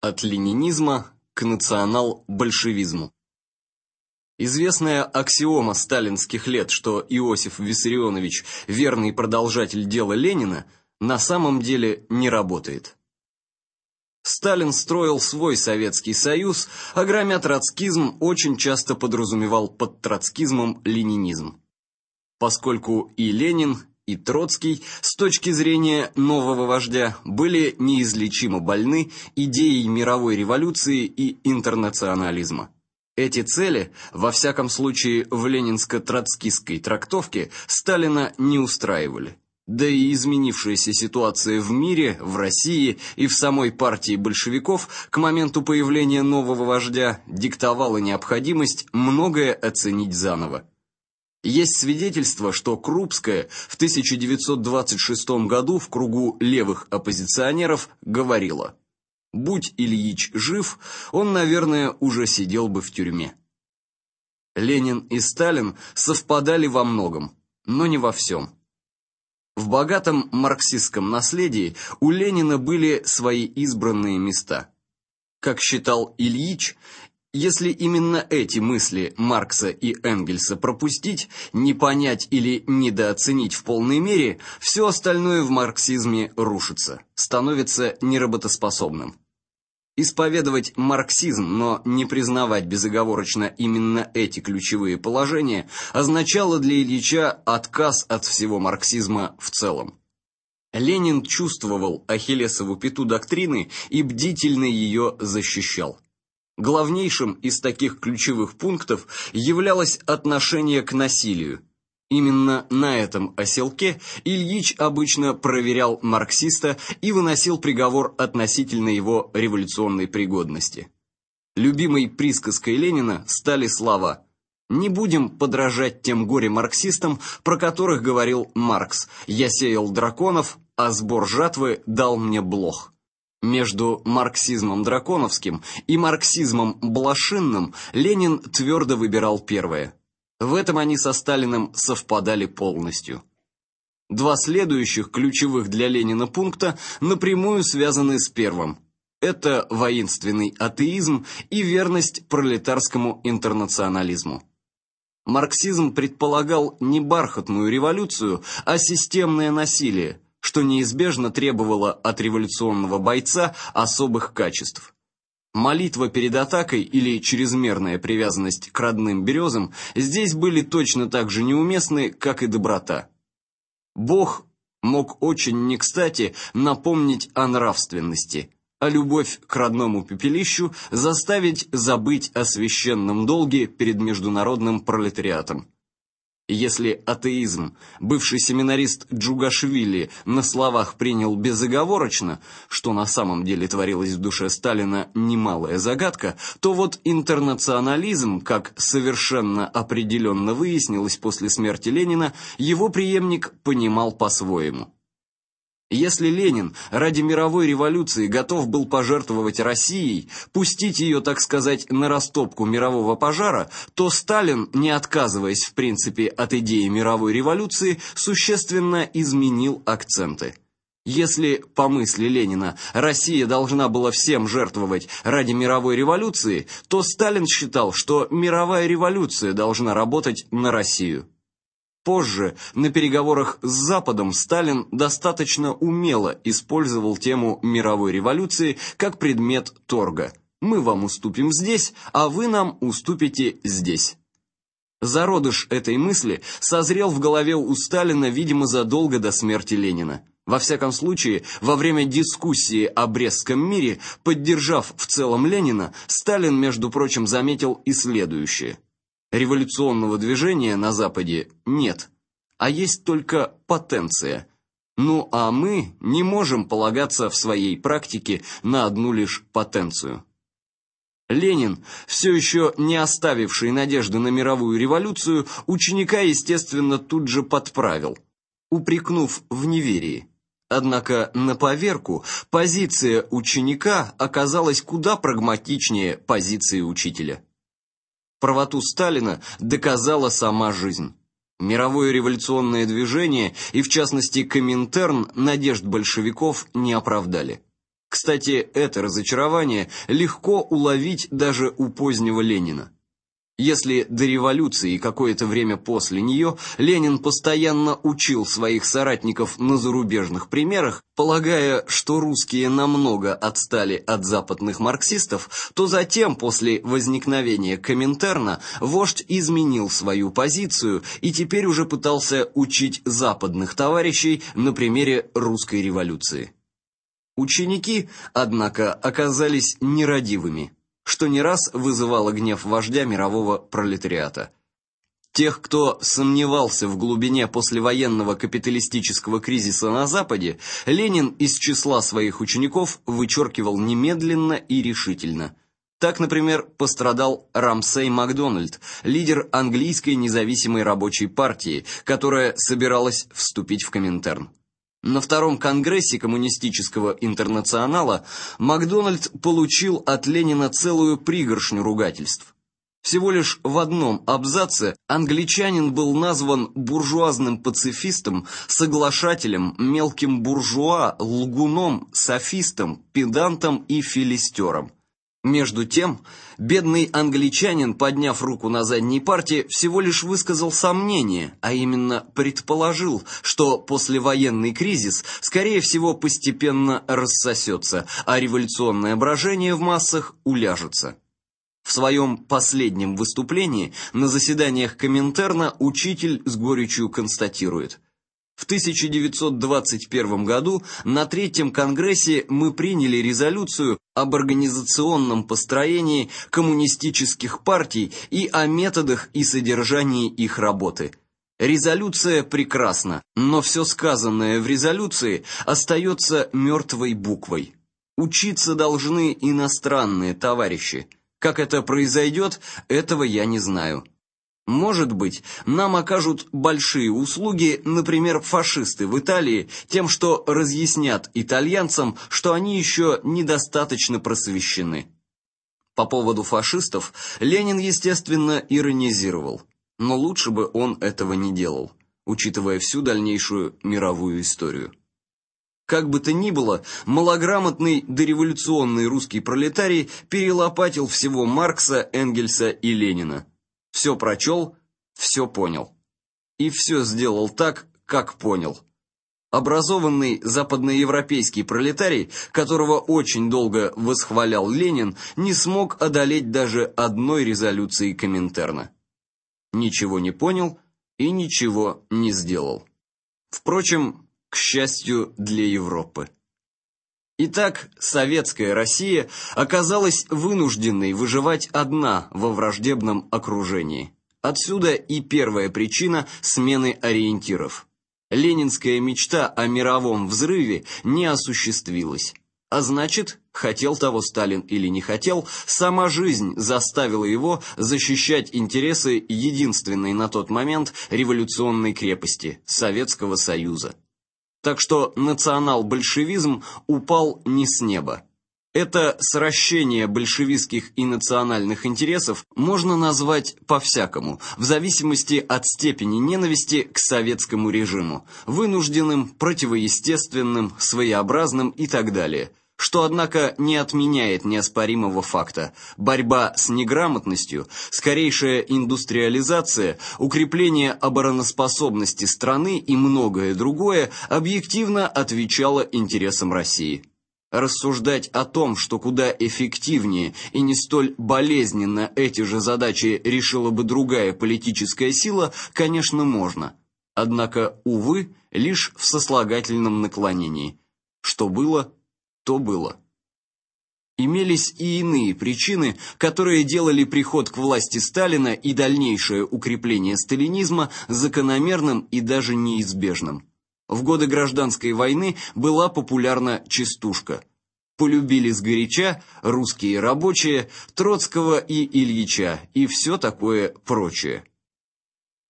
От ленинизма к национал-большевизму. Известная аксиома сталинских лет, что Иосиф Виссарионович верный продолжатель дела Ленина, на самом деле не работает. Сталин строил свой Советский Союз, а громя троцкизм очень часто подразумевал под троцкизмом ленинизм. Поскольку и Ленин, и Троцкий с точки зрения нового вождя были неизлечимо больны идеей мировой революции и интернационализма. Эти цели, во всяком случае в ленинско-троцкистской трактовке, Сталина не устраивали. Да и изменившаяся ситуация в мире, в России и в самой партии большевиков к моменту появления нового вождя диктовала необходимость многое оценить заново. Есть свидетельство, что Крупская в 1926 году в кругу левых оппозиционеров говорила: "Будь Ильич жив, он, наверное, уже сидел бы в тюрьме". Ленин и Сталин совпадали во многом, но не во всем. В богатом марксистском наследии у Ленина были свои избранные места. Как считал Ильич, если именно эти мысли Маркса и Энгельса пропустить, не понять или недооценить в полной мере, все остальное в марксизме рушится, становится неработоспособным. Исповедовать марксизм, но не признавать безоговорочно именно эти ключевые положения, означало для Ильича отказ от всего марксизма в целом. Ленин чувствовал ахиллесову пяту доктрины и бдительно ее защищал. Главнейшим из таких ключевых пунктов являлось отношение к насилию. Именно на этом оселке Ильич обычно проверял марксиста и выносил приговор относительно его революционной пригодности. Любимой присказкой Ленина стали слова: "Не будем подражать тем горе-марксистам, про которых говорил Маркс: я сеял драконов, а сбор жатвы дал мне блох". Между марксизмом драконовским и марксизмом блошинным Ленин твердо выбирал первое. В этом они со Сталиным совпадали полностью. Два следующих ключевых для Ленина пункта напрямую связаны с первым. Это воинственный атеизм и верность пролетарскому интернационализму. Марксизм предполагал не бархатную революцию, а системное насилие, что неизбежно требовало от революционного бойца особых качеств. Молитва перед атакой или чрезмерная привязанность к родным березам здесь были точно так же неуместны, как и доброта. Бог мог очень не кстати напомнить о нравственности, а любовь к родному пепелищу заставить забыть о священном долге перед международным пролетариатом. Если атеизм бывший семинарист Джугашвили на словах принял безоговорочно, что на самом деле творилось в душе Сталина немалая загадка, то вот интернационализм, как совершенно определенно выяснилось после смерти Ленина, его преемник понимал по-своему. Если Ленин ради мировой революции готов был пожертвовать Россией, пустить ее, так сказать, на растопку мирового пожара, то Сталин, не отказываясь в принципе от идеи мировой революции, существенно изменил акценты. Если, по мысли Ленина, Россия должна была всем жертвовать ради мировой революции, то Сталин считал, что мировая революция должна работать на Россию. Позже, на переговорах с Западом, Сталин достаточно умело использовал тему мировой революции как предмет торга. Мы вам уступим здесь, а вы нам уступите здесь. Зародыш этой мысли созрел в голове у Сталина, видимо, задолго до смерти Ленина. Во всяком случае, во время дискуссии о Брестском мире, поддержав в целом Ленина, Сталин, между прочим, заметил и следующее: Революционного движения на западе нет, а есть только потенция. Ну а мы не можем полагаться в своей практике на одну лишь потенцию. Ленин, все еще не оставивший надежды на мировую революцию, ученика, естественно, тут же подправил, упрекнув в неверии. Однако на поверку позиция ученика оказалась куда прагматичнее позиции учителя. Правоту Сталина доказала сама жизнь. Мировое революционное движение и в частности Коминтерн надежд большевиков не оправдали. Кстати, это разочарование легко уловить даже у позднего Ленина. Если до революции и какое-то время после нее Ленин постоянно учил своих соратников на зарубежных примерах, полагая, что русские намного отстали от западных марксистов, то затем, после возникновения Коминтерна, вождь изменил свою позицию и теперь уже пытался учить западных товарищей на примере русской революции. Ученики, однако, оказались нерадивыми что не раз вызывало гнев вождя мирового пролетариата. Тех, кто сомневался в глубине послевоенного капиталистического кризиса на Западе, Ленин из числа своих учеников вычеркивал немедленно и решительно. Так, например, пострадал Рамсей Макдональд, лидер английской независимой рабочей партии, которая собиралась вступить в Коминтерн. На втором конгрессе коммунистического интернационала Макдональд получил от Ленина целую пригоршню ругательств. Всего лишь в одном абзаце англичанин был назван буржуазным пацифистом, соглашателем, мелким буржуа, лгуном, софистом, педантом и филистером. Между тем, бедный англичанин, подняв руку на задней парте, всего лишь высказал сомнение, а именно предположил, что послевоенный кризис, скорее всего, постепенно рассосется, а революционное брожение в массах уляжется. В своем последнем выступлении на заседаниях Коминтерна учитель с горечью констатирует – в 1921 году на третьем конгрессе мы приняли резолюцию об организационном построении коммунистических партий и о методах и содержании их работы. Резолюция прекрасна, но все сказанное в резолюции остается мертвой буквой. Учиться должны иностранные товарищи. Как это произойдет, этого я не знаю. Может быть, нам окажут большие услуги, например, фашисты в Италии, тем, что разъяснят итальянцам, что они еще недостаточно просвещены. По поводу фашистов Ленин, естественно, иронизировал, но лучше бы он этого не делал, учитывая всю дальнейшую мировую историю. Как бы то ни было, малограмотный дореволюционный русский пролетарий перелопатил всего Маркса, Энгельса и Ленина все прочел, все понял. И все сделал так, как понял. Образованный западноевропейский пролетарий, которого очень долго восхвалял Ленин, не смог одолеть даже одной резолюции Коминтерна. Ничего не понял и ничего не сделал. Впрочем, к счастью для Европы. Итак, советская Россия оказалась вынужденной выживать одна во враждебном окружении. Отсюда и первая причина смены ориентиров. Ленинская мечта о мировом взрыве не осуществилась. А значит, хотел того Сталин или не хотел, сама жизнь заставила его защищать интересы единственной на тот момент революционной крепости Советского Союза. Так что национал-большевизм упал не с неба. Это сращение большевистских и национальных интересов можно назвать по-всякому, в зависимости от степени ненависти к советскому режиму, вынужденным, противоестественным, своеобразным и так далее – что, однако, не отменяет неоспоримого факта. Борьба с неграмотностью, скорейшая индустриализация, укрепление обороноспособности страны и многое другое объективно отвечало интересам России. Рассуждать о том, что куда эффективнее и не столь болезненно эти же задачи решила бы другая политическая сила, конечно, можно. Однако, увы, лишь в сослагательном наклонении. Что было, то было. Имелись и иные причины, которые делали приход к власти Сталина и дальнейшее укрепление сталинизма закономерным и даже неизбежным. В годы гражданской войны была популярна частушка. Полюбили сгоряча русские рабочие Троцкого и Ильича и все такое прочее.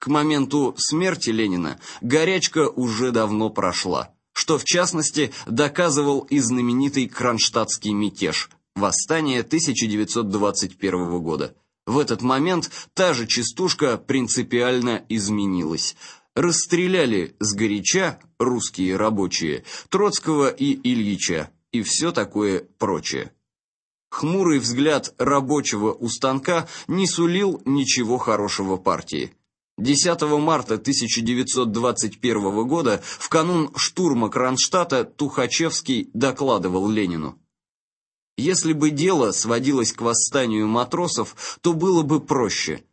К моменту смерти Ленина горячка уже давно прошла что в частности доказывал и знаменитый Кронштадтский мятеж, восстание 1921 года. В этот момент та же частушка принципиально изменилась. Расстреляли сгоряча русские рабочие Троцкого и Ильича, и все такое прочее. Хмурый взгляд рабочего у станка не сулил ничего хорошего партии. 10 марта 1921 года, в канун штурма Кронштадта, Тухачевский докладывал Ленину. Если бы дело сводилось к восстанию матросов, то было бы проще.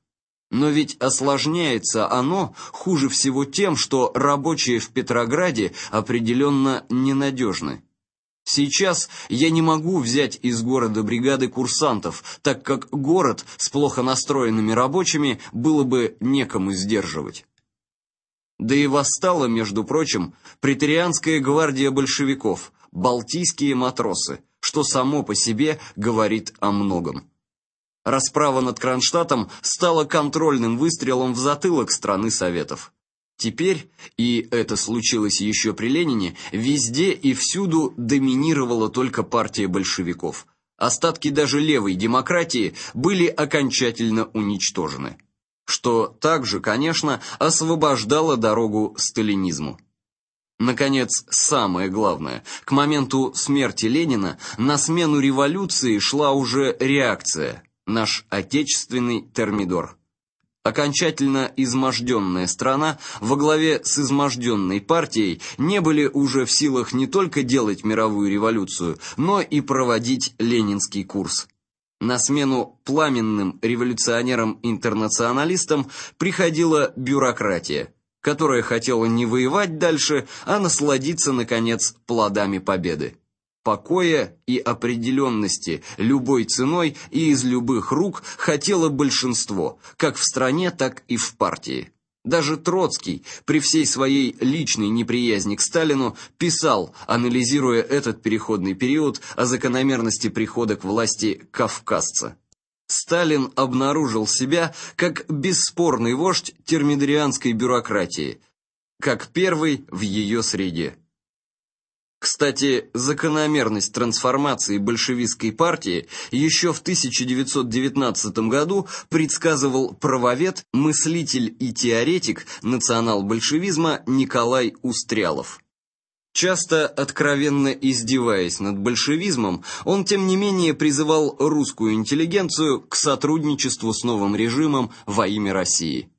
Но ведь осложняется оно хуже всего тем, что рабочие в Петрограде определенно ненадежны. Сейчас я не могу взять из города бригады курсантов, так как город с плохо настроенными рабочими было бы некому сдерживать. Да и восстала, между прочим, претерианская гвардия большевиков, балтийские матросы, что само по себе говорит о многом. Расправа над Кронштадтом стала контрольным выстрелом в затылок страны Советов. Теперь, и это случилось еще при Ленине, везде и всюду доминировала только партия большевиков. Остатки даже левой демократии были окончательно уничтожены. Что также, конечно, освобождало дорогу сталинизму. Наконец, самое главное, к моменту смерти Ленина на смену революции шла уже реакция, наш отечественный термидор. Окончательно изможденная страна во главе с изможденной партией не были уже в силах не только делать мировую революцию, но и проводить ленинский курс. На смену пламенным революционерам-интернационалистам приходила бюрократия, которая хотела не воевать дальше, а насладиться, наконец, плодами победы покоя и определенности любой ценой и из любых рук хотело большинство, как в стране, так и в партии. Даже Троцкий, при всей своей личной неприязни к Сталину, писал, анализируя этот переходный период о закономерности прихода к власти кавказца. Сталин обнаружил себя как бесспорный вождь термидорианской бюрократии, как первый в ее среде. Кстати, закономерность трансформации большевистской партии еще в 1919 году предсказывал правовед, мыслитель и теоретик национал-большевизма Николай Устрялов. Часто откровенно издеваясь над большевизмом, он тем не менее призывал русскую интеллигенцию к сотрудничеству с новым режимом во имя России.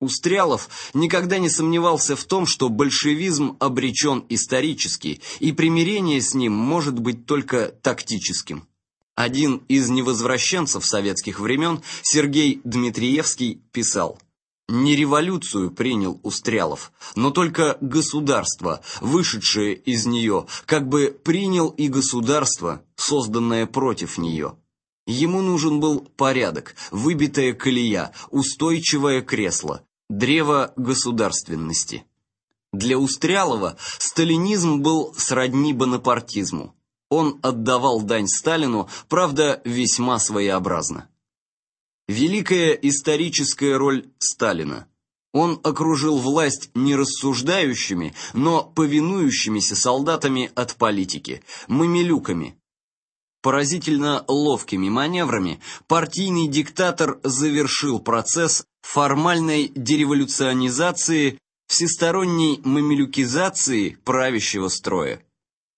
Устрялов никогда не сомневался в том, что большевизм обречен исторически, и примирение с ним может быть только тактическим. Один из невозвращенцев советских времен, Сергей Дмитриевский, писал «Не революцию принял Устрялов, но только государство, вышедшее из нее, как бы принял и государство, созданное против нее». Ему нужен был порядок, выбитая колея, устойчивое кресло, древо государственности. Для Устрялова сталинизм был сродни бонапартизму. Он отдавал дань Сталину, правда, весьма своеобразно. Великая историческая роль Сталина. Он окружил власть не рассуждающими, но повинующимися солдатами от политики, мамилюками, Поразительно ловкими маневрами партийный диктатор завершил процесс формальной дереволюционизации, всесторонней мамилюкизации правящего строя.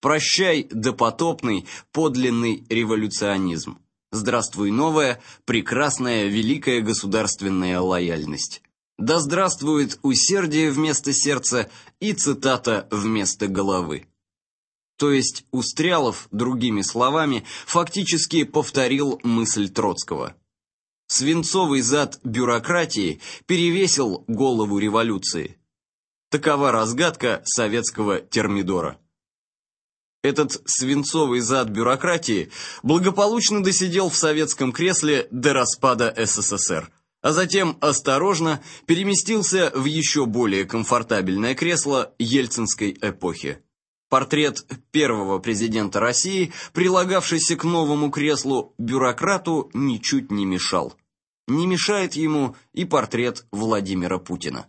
Прощай допотопный, подлинный революционизм. Здравствуй новая, прекрасная, великая государственная лояльность. Да здравствует усердие вместо сердца и цитата вместо головы. То есть Устрялов, другими словами, фактически повторил мысль Троцкого. Свинцовый зад бюрократии перевесил голову революции. Такова разгадка советского термидора. Этот свинцовый зад бюрократии благополучно досидел в советском кресле до распада СССР, а затем осторожно переместился в еще более комфортабельное кресло ельцинской эпохи. Портрет первого президента России, прилагавшийся к новому креслу, бюрократу ничуть не мешал. Не мешает ему и портрет Владимира Путина.